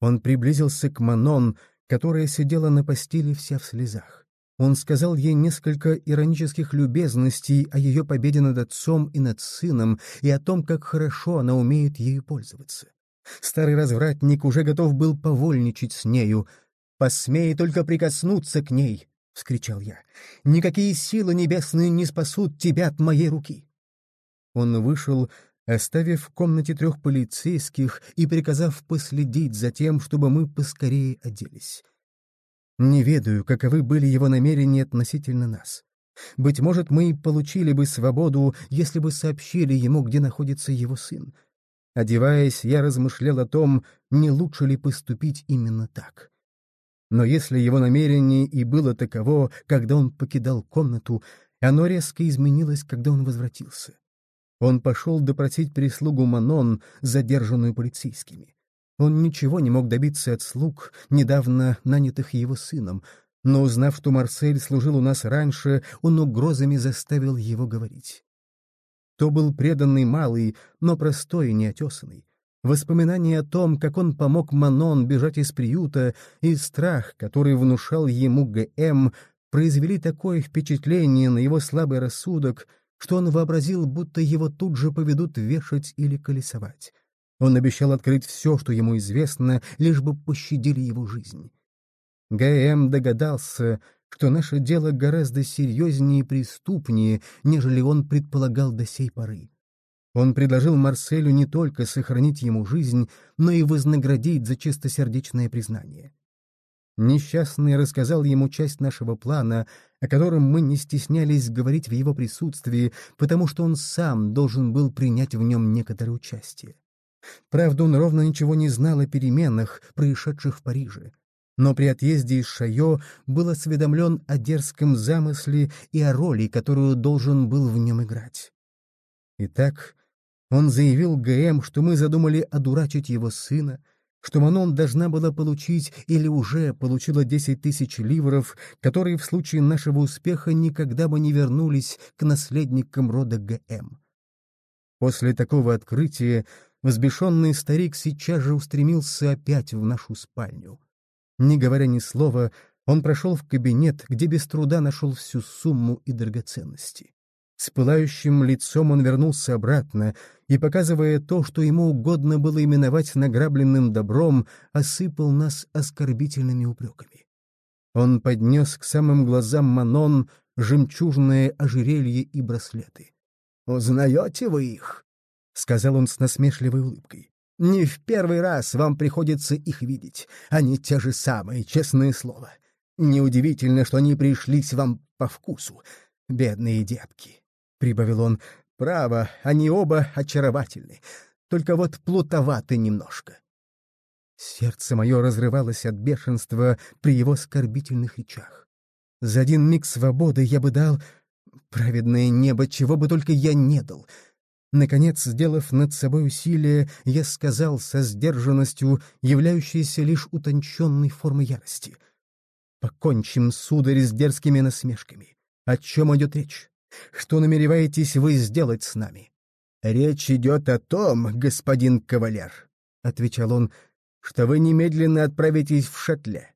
Он приблизился к Манон, которая сидела на постели вся в слезах. Он сказал ей несколько иронических любезностей о ее победе над отцом и над сыном, и о том, как хорошо она умеет ею пользоваться. Старый развратник уже готов был повольничать с нею. «Посмей только прикоснуться к ней!» — вскричал я. «Никакие силы небесные не спасут тебя от моей руки!» Он вышел, оставив в комнате трех полицейских и приказав последить за тем, чтобы мы поскорее оделись. Не ведаю, каковы были его намерения относительно нас. Быть может, мы получили бы свободу, если бы сообщили ему, где находится его сын. Одеваясь, я размышлял о том, не лучше ли поступить именно так. Но если его намерение и было таково, когда он покидал комнату, оно резко изменилось, когда он возвратился. Он пошел допросить прислугу Манон, задержанную полицейскими. Он ничего не мог добиться от слуг, недавно нанятых его сыном, но, узнав, что Марсель служил у нас раньше, он угрозами заставил его говорить. То был преданный малый, но простой и неотесанный. Воспоминания о том, как он помог Манон бежать из приюта, и страх, который внушал ему ГМ, произвели такое впечатление на его слабый рассудок, что он вообразил, будто его тут же поведут вешать или колесовать. Он обещал открыть все, что ему известно, лишь бы пощадили его жизнь. ГМ догадался, что наше дело гораздо серьезнее и преступнее, нежели он предполагал до сей поры. Он предложил Марселю не только сохранить ему жизнь, но и вознаградить за чистосердечное признание. Несчастный рассказал ему часть нашего плана, о котором мы не стеснялись говорить в его присутствии, потому что он сам должен был принять в нем некоторое участие. Правда, он ровно ничего не знал о переменах, происшедших в Париже, но при отъезде из Шайо был осведомлен о дерзком замысле и о роли, которую должен был в нем играть. Итак, он заявил ГМ, что мы задумали одурачить его сына, что Манон должна была получить или уже получила десять тысяч ливров, которые в случае нашего успеха никогда бы не вернулись к наследникам рода ГМ. После такого открытия взбешенный старик сейчас же устремился опять в нашу спальню. Не говоря ни слова, он прошел в кабинет, где без труда нашел всю сумму и драгоценности. С пылающим лицом он вернулся обратно и, показывая то, что ему угодно было именовать награбленным добром, осыпал нас оскорбительными упреками. Он поднес к самым глазам Манон жемчужное ожерелье и браслеты. «Узнаете вы их?» — сказал он с насмешливой улыбкой. «Не в первый раз вам приходится их видеть. Они те же самые, честное слово. Неудивительно, что они пришлись вам по вкусу. Бедные детки прибавил он, — право, они оба очаровательны, только вот плутоваты немножко. Сердце мое разрывалось от бешенства при его скорбительных речах. За один миг свободы я бы дал... Праведное небо, чего бы только я не дал. Наконец, сделав над собой усилие, я сказал со сдержанностью, являющейся лишь утонченной формой ярости. «Покончим, сударь, с дерзкими насмешками. О чем идет речь? Что намереваетесь вы сделать с нами? — Речь идет о том, господин кавалер, — отвечал он, — что вы немедленно отправитесь в шатле.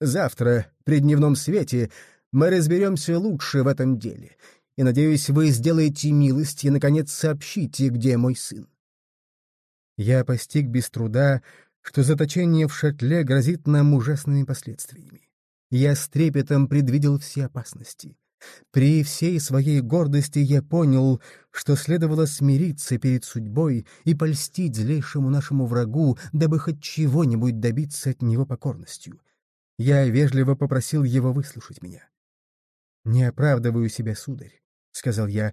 Завтра, при дневном свете, мы разберемся лучше в этом деле, и, надеюсь, вы сделаете милость и, наконец, сообщите, где мой сын. Я постиг без труда, что заточение в шатле грозит нам ужасными последствиями. Я с трепетом предвидел все опасности. При всей своей гордости я понял, что следовало смириться перед судьбой и польстить злейшему нашему врагу, дабы хоть чего-нибудь добиться от него покорностью. Я вежливо попросил его выслушать меня. «Не оправдываю себя, сударь», — сказал я.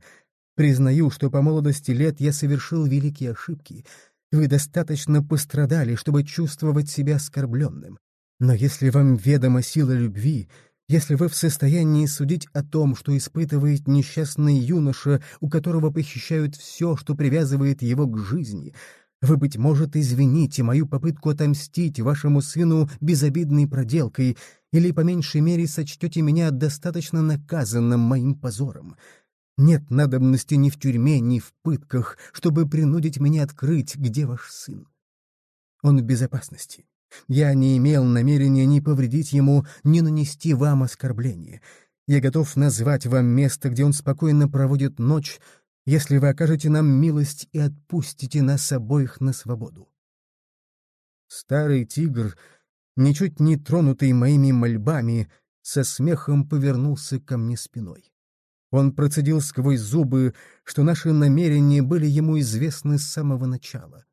«Признаю, что по молодости лет я совершил великие ошибки. Вы достаточно пострадали, чтобы чувствовать себя оскорбленным. Но если вам ведома сила любви, если вы в состоянии судить о том, что испытывает несчастный юноша, у которого похищают все, что привязывает его к жизни, вы, быть может, извините мою попытку отомстить вашему сыну безобидной проделкой или, по меньшей мере, сочтете меня достаточно наказанным моим позором. Нет надобности ни в тюрьме, ни в пытках, чтобы принудить меня открыть, где ваш сын. Он в безопасности. Я не имел намерения ни повредить ему, ни нанести вам оскорбление. Я готов назвать вам место, где он спокойно проводит ночь, если вы окажете нам милость и отпустите нас обоих на свободу. Старый тигр, ничуть не тронутый моими мольбами, со смехом повернулся ко мне спиной. Он процедил сквозь зубы, что наши намерения были ему известны с самого начала.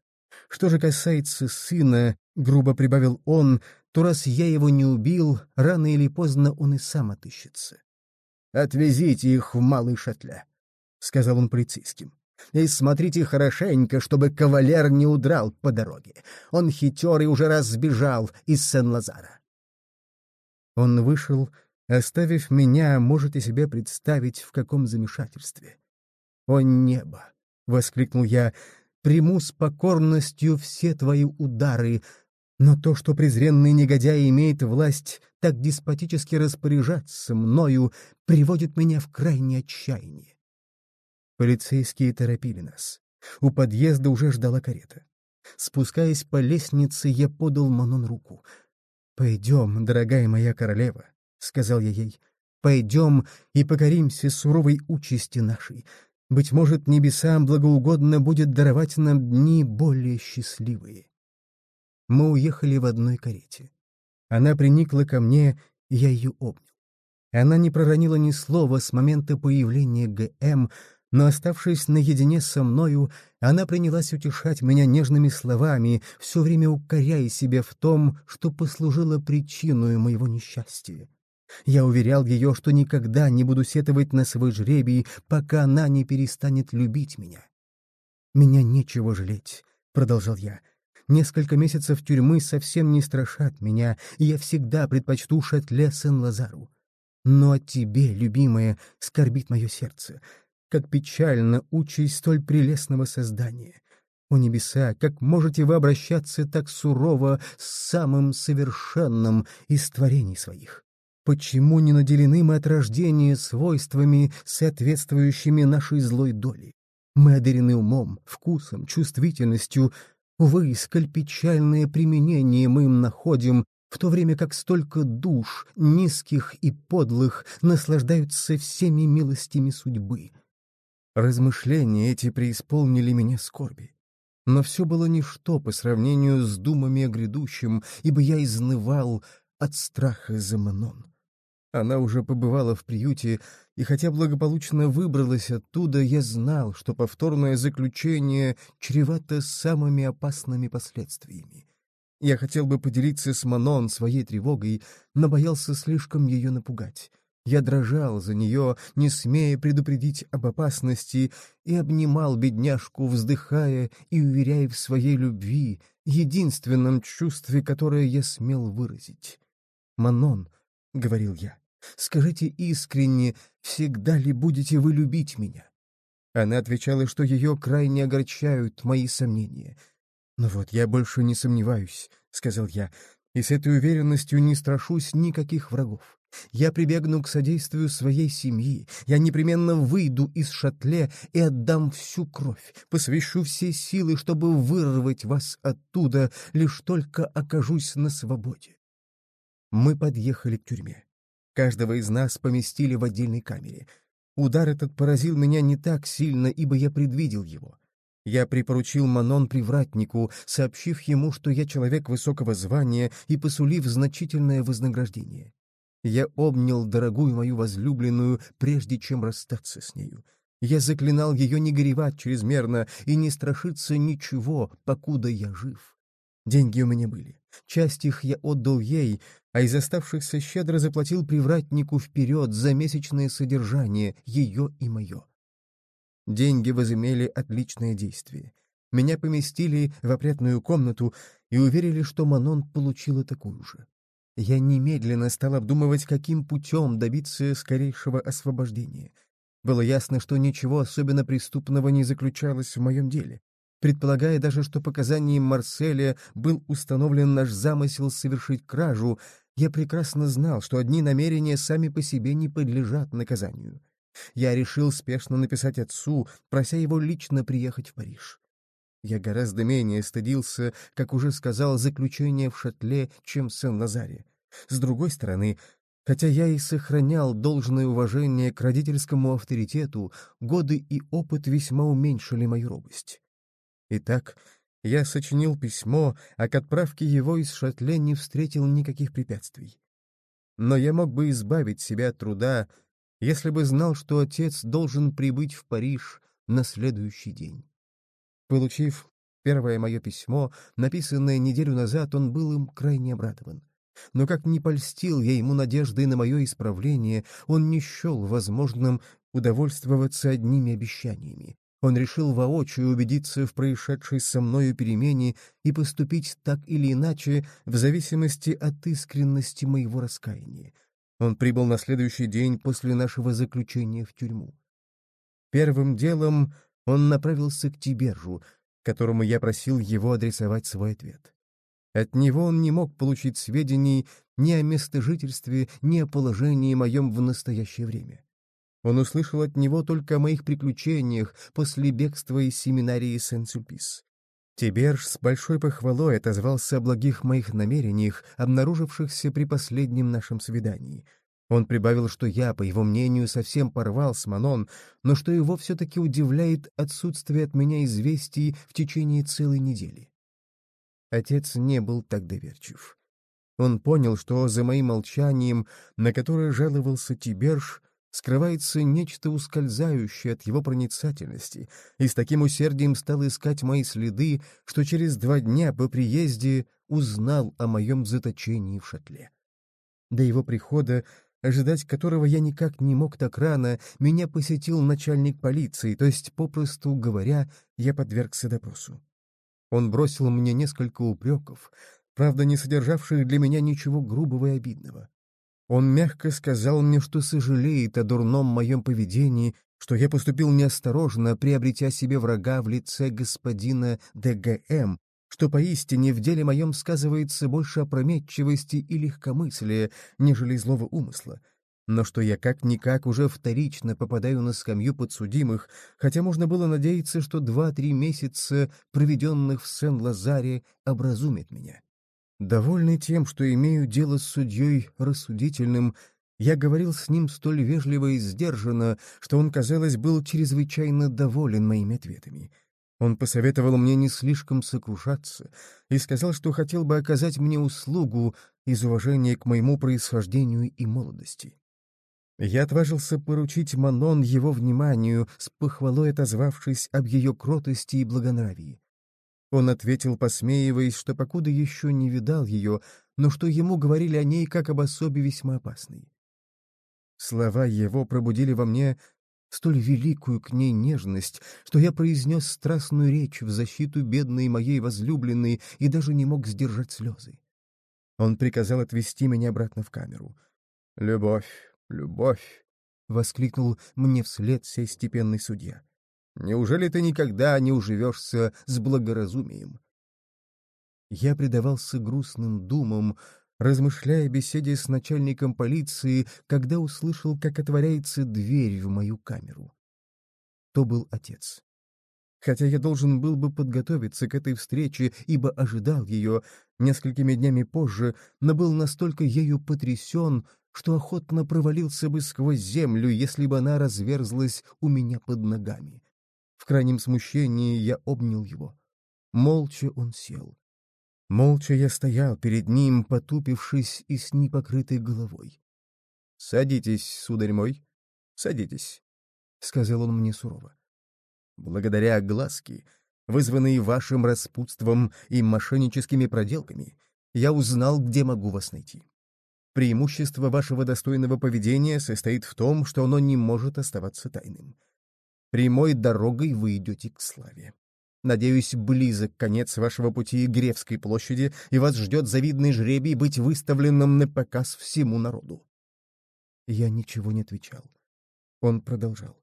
Что же касается сына, — грубо прибавил он, — то раз я его не убил, рано или поздно он и сам отыщется. «Отвезите их в Малый Шатле», — сказал он полицейским. «И смотрите хорошенько, чтобы кавалер не удрал по дороге. Он хитер и уже раз сбежал из Сен-Лазара». Он вышел, оставив меня, можете себе представить, в каком замешательстве. «О небо!» — воскликнул я. «Приму с покорностью все твои удары, но то, что презренный негодяй имеет власть так деспотически распоряжаться мною, приводит меня в крайнее отчаяние. Полицейские торопили нас. У подъезда уже ждала карета. Спускаясь по лестнице, я подал Манон руку. «Пойдем, дорогая моя королева», — сказал я ей, — «пойдем и покоримся суровой участи нашей. Быть может, небесам благоугодно будет даровать нам дни более счастливые». Мы уехали в одной карете. Она приникла ко мне, я ее обнял. Она не проронила ни слова с момента появления ГМ, но, оставшись наедине со мною, она принялась утешать меня нежными словами, все время укоряя себя в том, что послужило причиной моего несчастья. Я уверял ее, что никогда не буду сетовать на свой жребий, пока она не перестанет любить меня. «Меня нечего жалеть», — продолжал я. «Несколько месяцев тюрьмы совсем не страшат меня, и я всегда предпочту Шатле Сен-Лазару. Но от тебе, любимая, скорбит мое сердце. Как печально участь столь прелестного создания. О небеса, как можете вы обращаться так сурово с самым совершенным из творений своих? Почему не наделены мы от рождения свойствами, соответствующими нашей злой доле? Мы одарены умом, вкусом, чувствительностью. Увы, сколь печальное применение мы им находим, в то время как столько душ, низких и подлых, наслаждаются всеми милостями судьбы. Размышления эти преисполнили меня скорби. Но все было ничто по сравнению с думами о грядущем, ибо я изнывал от страха за Манон. Она уже побывала в приюте, и хотя благополучно выбралась оттуда, я знал, что повторное заключение чревато самыми опасными последствиями. Я хотел бы поделиться с Манон своей тревогой, но боялся слишком ее напугать. Я дрожал за нее, не смея предупредить об опасности, и обнимал бедняжку, вздыхая и уверяя в своей любви, единственном чувстве, которое я смел выразить. «Манон», — говорил я, — «скажите искренне, всегда ли будете вы любить меня?» Она отвечала, что ее крайне огорчают мои сомнения. «Ну вот, я больше не сомневаюсь», — сказал я, — «и с этой уверенностью не страшусь никаких врагов. Я прибегну к содействию своей семьи. Я непременно выйду из шатле и отдам всю кровь, посвящу все силы, чтобы вырвать вас оттуда, лишь только окажусь на свободе. Мы подъехали к тюрьме. Каждого из нас поместили в отдельной камере. Удар этот поразил меня не так сильно, ибо я предвидел его. Я припоручил Манон привратнику, сообщив ему, что я человек высокого звания и посулив значительное вознаграждение. Я обнял дорогую мою возлюбленную, прежде чем расстаться с нею. Я заклинал ее не горевать чрезмерно и не страшиться ничего, покуда я жив. Деньги у меня были. Часть их я отдал ей, а из оставшихся щедро заплатил привратнику вперед за месячное содержание, ее и мое. Деньги возымели отличное действие. Меня поместили в опрятную комнату и уверили, что Манон получила такую же. Я немедленно стал обдумывать, каким путем добиться скорейшего освобождения. Было ясно, что ничего особенно преступного не заключалось в моем деле. Предполагая даже, что показанием Марселя был установлен наш замысел совершить кражу, я прекрасно знал, что одни намерения сами по себе не подлежат наказанию. Я решил спешно написать отцу, прося его лично приехать в Париж. Я гораздо менее стыдился, как уже сказал, заключения в шатле, чем в Сен-Лазаре. С другой стороны, хотя я и сохранял должное уважение к родительскому авторитету, годы и опыт весьма уменьшили мою робость. Итак, я сочинил письмо, а к отправке его из шатле не встретил никаких препятствий. Но я мог бы избавить себя от труда, если бы знал, что отец должен прибыть в Париж на следующий день. Получив первое мое письмо, написанное неделю назад, он был им крайне обрадован. Но как не польстил я ему надеждой на мое исправление, он не счел возможным удовольствоваться одними обещаниями. Он решил воочию убедиться в происшедшей со мною перемене и поступить так или иначе в зависимости от искренности моего раскаяния. Он прибыл на следующий день после нашего заключения в тюрьму. Первым делом он направился к Тибержу, которому я просил его адресовать свой ответ. От него он не мог получить сведений ни о местожительстве, ни о положении моем в настоящее время. Он услышал от него только о моих приключениях после бегства из семинарии Сен-Сюльпис. Тиберж с большой похвалой отозвался о благих моих намерениях, обнаружившихся при последнем нашем свидании. Он прибавил, что я, по его мнению, совсем порвал с Манон, но что его все-таки удивляет отсутствие от меня известий в течение целой недели. Отец не был так доверчив. Он понял, что за моим молчанием, на которое жаловался Тиберж, скрывается нечто ускользающее от его проницательности, и с таким усердием стал искать мои следы, что через два дня по приезде узнал о моем заточении в шатле. До его прихода, ожидать которого я никак не мог так рано, меня посетил начальник полиции, то есть, попросту говоря, я подвергся допросу. Он бросил мне несколько упреков, правда, не содержавших для меня ничего грубого и обидного. Он мягко сказал мне, что сожалеет о дурном моем поведении, что я поступил неосторожно, приобретя себе врага в лице господина ДГМ, что поистине в деле моем сказывается больше опрометчивости и легкомыслия, нежели злого умысла, но что я как-никак уже вторично попадаю на скамью подсудимых, хотя можно было надеяться, что два-три месяца, проведенных в Сен-Лазаре, образумят меня. Довольный тем, что имею дело с судьей рассудительным, я говорил с ним столь вежливо и сдержанно, что он, казалось, был чрезвычайно доволен моими ответами. Он посоветовал мне не слишком сокрушаться и сказал, что хотел бы оказать мне услугу из уважения к моему происхождению и молодости. Я отважился поручить Манон его вниманию, с похвалой отозвавшись об ее кротости и благонравии. Он ответил, посмеиваясь, что покуда еще не видал ее, но что ему говорили о ней как об особе весьма опасной. Слова его пробудили во мне столь великую к ней нежность, что я произнес страстную речь в защиту бедной моей возлюбленной и даже не мог сдержать слезы. Он приказал отвезти меня обратно в камеру. «Любовь, любовь!» — воскликнул мне вслед сей степенный судья. Неужели ты никогда не уживешься с благоразумием? Я предавался грустным думам, размышляя о беседе с начальником полиции, когда услышал, как отворяется дверь в мою камеру. То был отец. Хотя я должен был бы подготовиться к этой встрече, ибо ожидал ее несколькими днями позже, но был настолько ею потрясен, что охотно провалился бы сквозь землю, если бы она разверзлась у меня под ногами. В крайнем смущении я обнял его. Молча он сел. Молча я стоял перед ним, потупившись и с непокрытой головой. — Садитесь, сударь мой, садитесь, — сказал он мне сурово. — Благодаря глазке, вызванной вашим распутством и мошенническими проделками, я узнал, где могу вас найти. Преимущество вашего достойного поведения состоит в том, что оно не может оставаться тайным. Прямой дорогой вы идете к славе. Надеюсь, близок конец вашего пути Гревской площади, и вас ждет завидный жребий быть выставленным на показ всему народу. Я ничего не отвечал. Он продолжал.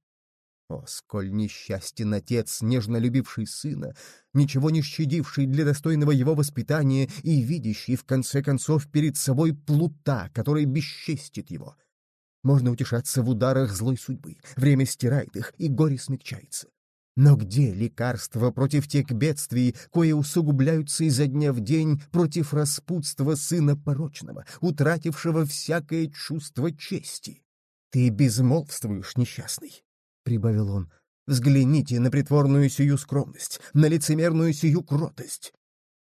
О, сколь несчастен отец, нежно любивший сына, ничего не щадивший для достойного его воспитания и видящий, в конце концов, перед собой плута, который бесчестит его. Можно утешаться в ударах злой судьбы. Время стирает их, и горе смягчается. Но где лекарства против тех бедствий, кое усугубляются изо дня в день против распутства сына порочного, утратившего всякое чувство чести? Ты безмолвствуешь, несчастный, — прибавил он. Взгляните на притворную сию скромность, на лицемерную сию кротость.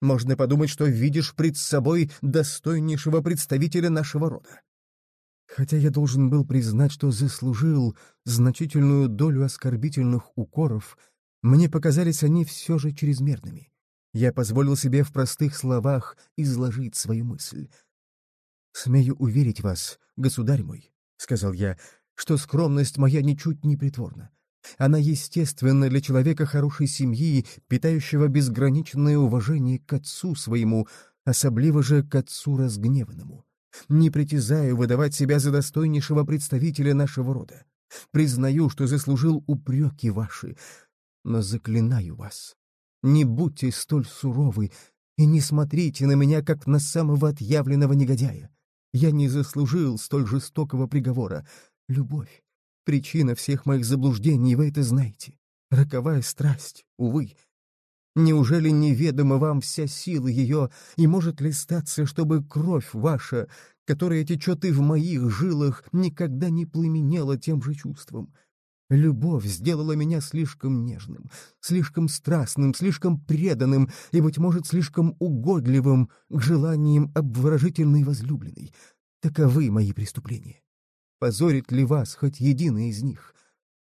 Можно подумать, что видишь пред собой достойнейшего представителя нашего рода. Хотя я должен был признать, что заслужил значительную долю оскорбительных укоров, мне показались они все же чрезмерными. Я позволил себе в простых словах изложить свою мысль. «Смею уверить вас, государь мой», — сказал я, — «что скромность моя ничуть не притворна. Она естественна для человека хорошей семьи, питающего безграничное уважение к отцу своему, особливо же к отцу разгневанному. Не притязаю выдавать себя за достойнейшего представителя нашего рода. Признаю, что заслужил упреки ваши, но заклинаю вас. Не будьте столь суровы и не смотрите на меня, как на самого отъявленного негодяя. Я не заслужил столь жестокого приговора. Любовь — причина всех моих заблуждений, вы это знаете. Роковая страсть, увы, Неужели неведома вам вся сила ее, и может ли статься, чтобы кровь ваша, которая течет и в моих жилах, никогда не пламенела тем же чувством? Любовь сделала меня слишком нежным, слишком страстным, слишком преданным и, быть может, слишком угодливым к желаниям обворожительной возлюбленной. Таковы мои преступления. Позорит ли вас хоть единое из них?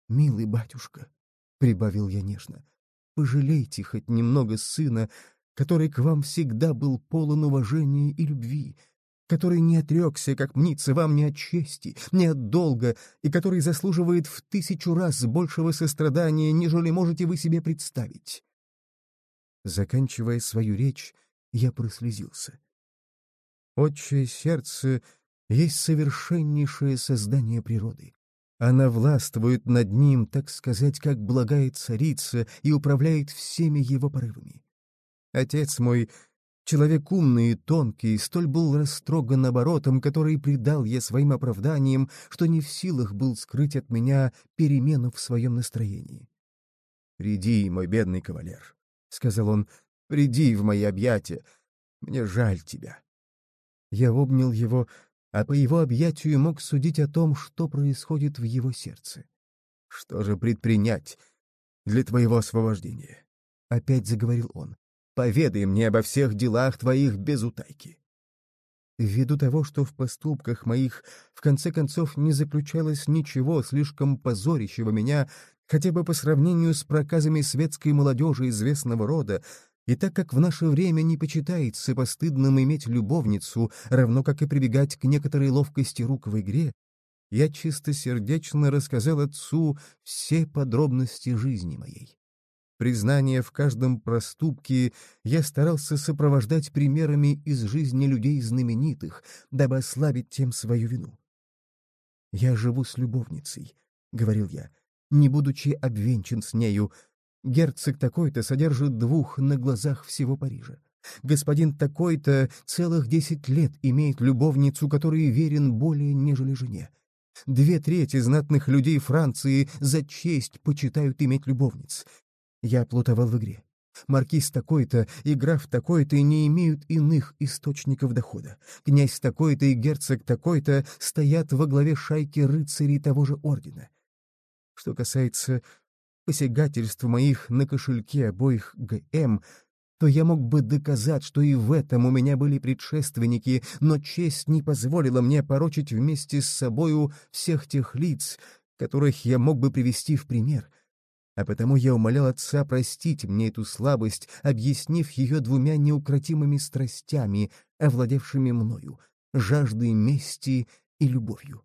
Милый батюшка, — прибавил я нежно, — Пожалейте хоть немного сына, который к вам всегда был полон уважения и любви, который не отрекся, как мнится вам, ни от чести, ни от долга, и который заслуживает в тысячу раз большего сострадания, нежели можете вы себе представить. Заканчивая свою речь, я прослезился. Отчее сердце есть совершеннейшее создание природы. Она властвует над ним, так сказать, как благая царица и управляет всеми его порывами. Отец мой, человек умный и тонкий, столь был растроган оборотом, который придал я своим оправданиям, что не в силах был скрыть от меня перемену в своем настроении. «Приди, мой бедный кавалер», — сказал он, — «приди в мои объятия, мне жаль тебя». Я обнял его, а по его объятию мог судить о том, что происходит в его сердце. «Что же предпринять для твоего освобождения?» — опять заговорил он. «Поведай мне обо всех делах твоих без утайки». Ввиду того, что в поступках моих в конце концов не заключалось ничего слишком позорящего меня, хотя бы по сравнению с проказами светской молодежи известного рода, и так как в наше время не почитается постыдным иметь любовницу, равно как и прибегать к некоторой ловкости рук в игре, я чистосердечно рассказал отцу все подробности жизни моей. Признание в каждом проступке я старался сопровождать примерами из жизни людей знаменитых, дабы ослабить тем свою вину. «Я живу с любовницей», — говорил я, — «не будучи обвенчан с нею, Герцог такой-то содержит двух на глазах всего Парижа. Господин такой-то целых десять лет имеет любовницу, которой верен более, нежели жене. Две трети знатных людей Франции за честь почитают иметь любовниц. Я плутовал в игре. Маркиз такой-то и граф такой-то не имеют иных источников дохода. Князь такой-то и герцог такой-то стоят во главе шайки рыцарей того же ордена. Что касается посягательств моих на кошельке обоих ГМ, то я мог бы доказать, что и в этом у меня были предшественники, но честь не позволила мне порочить вместе с собою всех тех лиц, которых я мог бы привести в пример. А потому я умолял отца простить мне эту слабость, объяснив ее двумя неукротимыми страстями, овладевшими мною — жаждой мести и любовью.